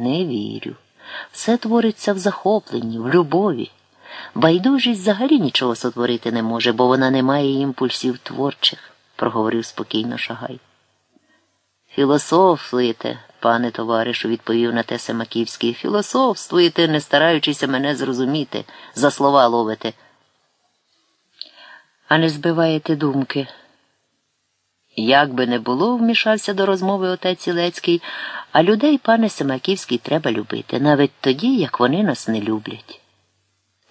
Не вірю. Все твориться в захопленні, в любові. Байдужість взагалі нічого сотворити не може, бо вона не має імпульсів творчих, проговорив спокійно Шагай. Філософствуєте, пане товаришу, відповів на те Семаківський. Філософствуєте, не стараючися мене зрозуміти, за слова ловите. А не збиваєте думки. Як би не було, вмішався до розмови отець Ілецький, а людей, пане Семаківський, треба любити, навіть тоді, як вони нас не люблять.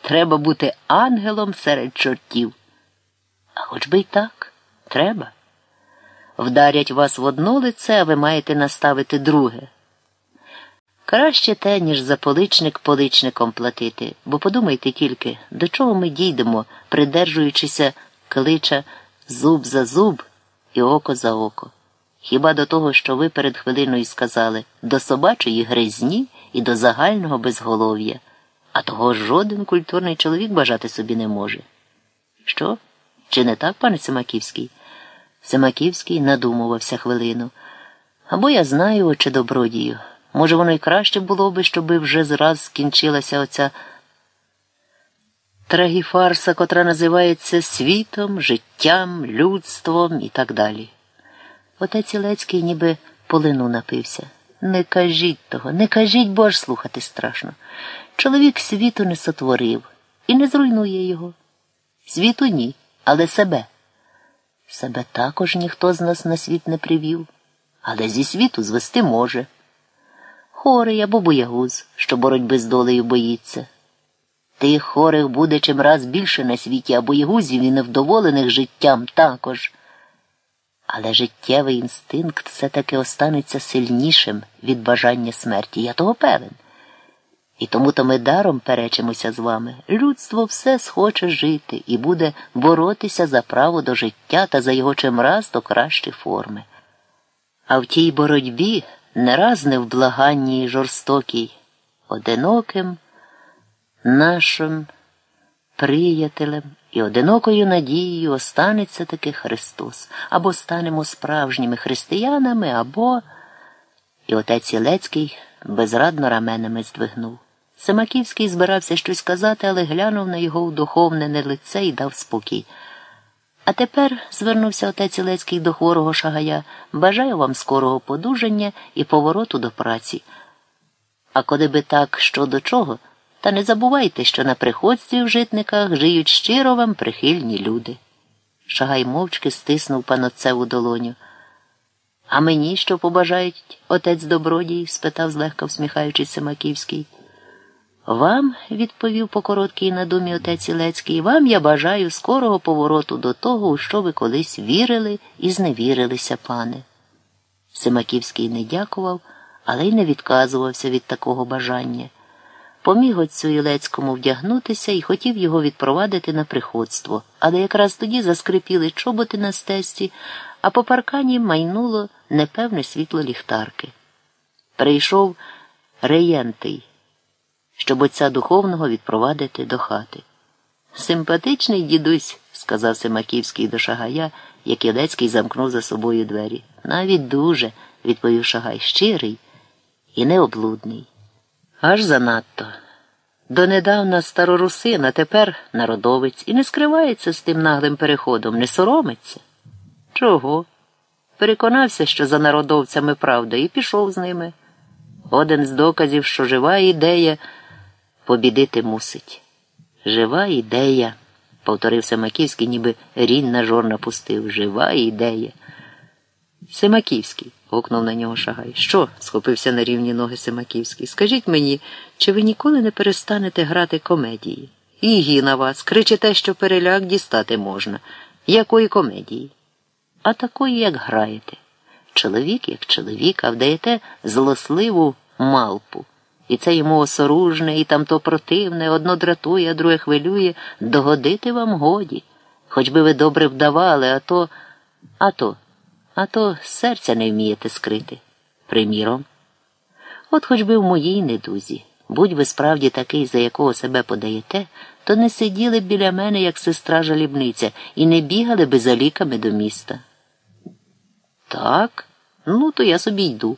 Треба бути ангелом серед чортів. А хоч би й так, треба. Вдарять вас в одно лице, а ви маєте наставити друге. Краще те, ніж за поличник поличником платити, бо подумайте тільки, до чого ми дійдемо, придержуючися клича зуб за зуб і око за око. Хіба до того, що ви перед хвилиною сказали до собачої гризні і до загального безголов'я, а того жоден культурний чоловік бажати собі не може. Що? Чи не так, пане Семаківський? Семаківський надумувався хвилину. Або я знаю, очі добродію. Може, воно й краще було би, щоби вже зраз скінчилася оця трагіфарса, котра називається світом, життям, людством і так далі. Отець Ілецький ніби полину напився. Не кажіть того, не кажіть, бо аж слухати страшно. Чоловік світу не сотворив і не зруйнує його. Світу ні, але себе. Себе також ніхто з нас на світ не привів, але зі світу звести може. Хорий або боягуз, що боротьби з долею боїться. Тих хорих буде чим раз більше на світі, а боягузів і невдоволених життям також. Але життєвий інстинкт все-таки останеться сильнішим від бажання смерті, я того певен. І тому то ми даром перечимося з вами. Людство все схоче жити і буде боротися за право до життя та за його чимраз до кращі форми. А в тій боротьбі не раз не в благанні жорстокій, одиноким нашим приятелем і одинокою надією останеться таки Христос, або станемо справжніми християнами, або. І отець Ілецький безрадно раменами здвигнув. Семаківський збирався щось казати, але глянув на його удуховнене лице і дав спокій. А тепер, звернувся отець Ілецький до хворого шагая, бажаю вам скорого подужання і повороту до праці. А коли би так, що до чого, та не забувайте, що на приходстві в житниках жиють щиро вам прихильні люди. Шагай мовчки стиснув паноцеву долоню. А мені що побажають отець добродій? спитав злегка всміхаючись Семаківський. Вам, відповів по короткій надумі отець Ілецький, вам я бажаю скорого повороту до того, у що ви колись вірили і зневірилися, пане. Семаківський не дякував, але й не відказувався від такого бажання. Поміг отцю Ілецькому вдягнутися і хотів його відпровадити на приходство, але якраз тоді заскрипіли чоботи на стесці, а по паркані майнуло непевне світло ліхтарки. Прийшов реєнтий щоб отця духовного відпровадити до хати. Симпатичний дідусь, сказав Семаківський до Шагая, як Ілецький замкнув за собою двері. Навіть дуже, відповів Шагай, щирий і необлудний. Аж занадто. Донедавна старорусин, а тепер народовець, і не скривається з тим наглим переходом, не соромиться. Чого? Переконався, що за народовцями правда, і пішов з ними. Один з доказів, що жива ідея побідити мусить. Жива ідея, повторив Семаківський, ніби рінь на жор напустив. Жива ідея. Семаківський, гукнув на нього Шагай. Що? схопився на рівні ноги Семаківський. Скажіть мені, чи ви ніколи не перестанете грати комедії? Ігі на вас, кричите, що переляк дістати можна. Якої комедії? А такої, як граєте. Чоловік, як чоловік, а вдаєте злосливу малпу. І це йому осоружне, і тамто противне, одно дратує, а друге хвилює, догодити вам годі. Хоч би ви добре вдавали, а то, а то, а то серця не вмієте скрити. Приміром. От хоч би в моїй недузі, будь ви справді такий, за якого себе подаєте, то не сиділи б біля мене, як сестра жалібниця, і не бігали би за ліками до міста. Так, ну, то я собі йду.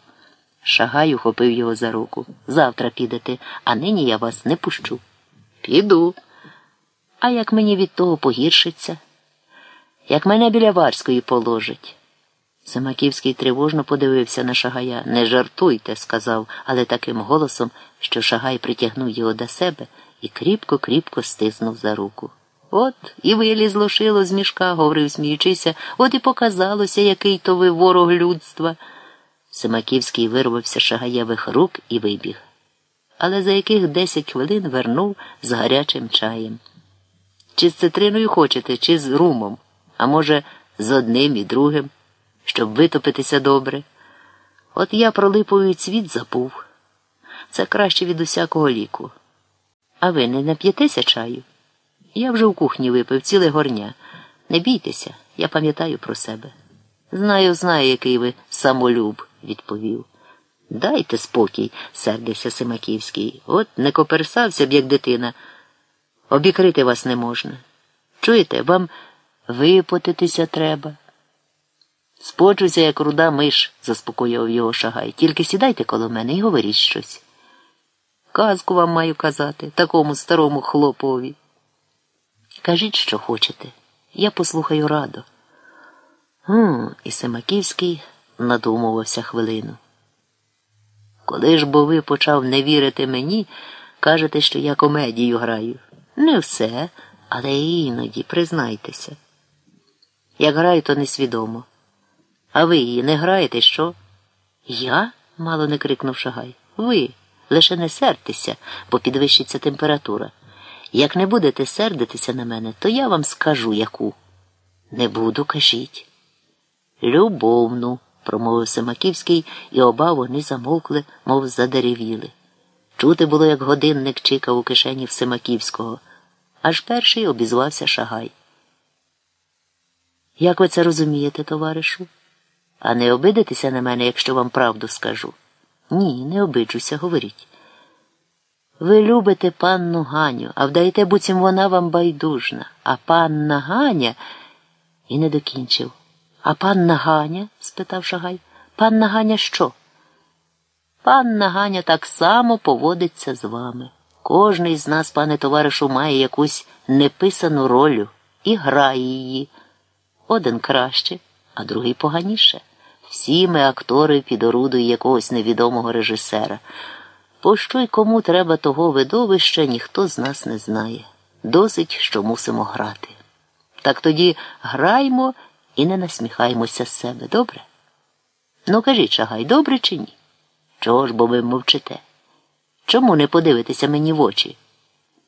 Шагай ухопив його за руку. Завтра підете, а нині я вас не пущу. Піду. А як мені від того погіршиться? Як мене біля Варської положить? Семаківський тривожно подивився на шагая. Не жартуйте, сказав, але таким голосом, що шагай притягнув його до себе і кріпко-кріпко стиснув за руку. От і вилізло шило з мішка, говорив, сміючися, от і показалося, який то ви ворог людства. Семаківський вирвався шагаєвих рук і вибіг. Але за яких десять хвилин вернув з гарячим чаєм. Чи з цитриною хочете, чи з румом, а може, з одним і другим, щоб витопитися добре. От я про липовий цвіт забув. Це краще від усякого ліку. А ви не нап'єтеся чаю? Я вже в кухні випив ціле горня. Не бійтеся, я пам'ятаю про себе. Знаю, знаю, який ви самолюб, відповів. Дайте спокій, сердився Симаківський. От не коперсався б, як дитина. Обікрити вас не можна. Чуєте, вам випотитися треба. Спочуся, як руда миш, заспокоював його шагай. Тільки сідайте коло мене і говоріть щось. Казку вам маю казати, такому старому хлопові. Кажіть, що хочете. Я послухаю радо. Гм, і Семаківський надумувався хвилину. Коли ж бо ви почав не вірити мені, кажете, що я комедію граю. Не все, але іноді, признайтеся. Як граю, то несвідомо. А ви її не граєте, що? Я? мало не крикнув Шагай. Ви. Лише не сердьтеся, бо підвищиться температура. Як не будете сердитися на мене, то я вам скажу яку. Не буду, кажіть. Любовну, промовив Семаківський, і оба вони замовкли, мов задеревіли. Чути було, як годинник чикав у кишені в Семаківського. Аж перший обізвався Шагай. Як ви це розумієте, товаришу? А не обидитеся на мене, якщо вам правду скажу? Ні, не обиджуся, говоріть. Ви любите панну Ганю, а вдаєте, буцім вона вам байдужна, а панна Ганя і не докінчив. А панна Ганя? спитав Шагай. Панна Ганя що? Панна Ганя так само поводиться з вами. Кожний з нас, пане товаришу, має якусь неписану роль і грає її. Один краще, а другий поганіше. Всі ми актори під орудою якогось невідомого режисера. Пощо й кому треба того видовища, ніхто з нас не знає. Досить, що мусимо грати. Так тоді граймо і не насміхаймося з себе, добре? Ну кажіть, шагай, добре чи ні? Чого ж бо ви мовчите? Чому не подивитеся мені в очі?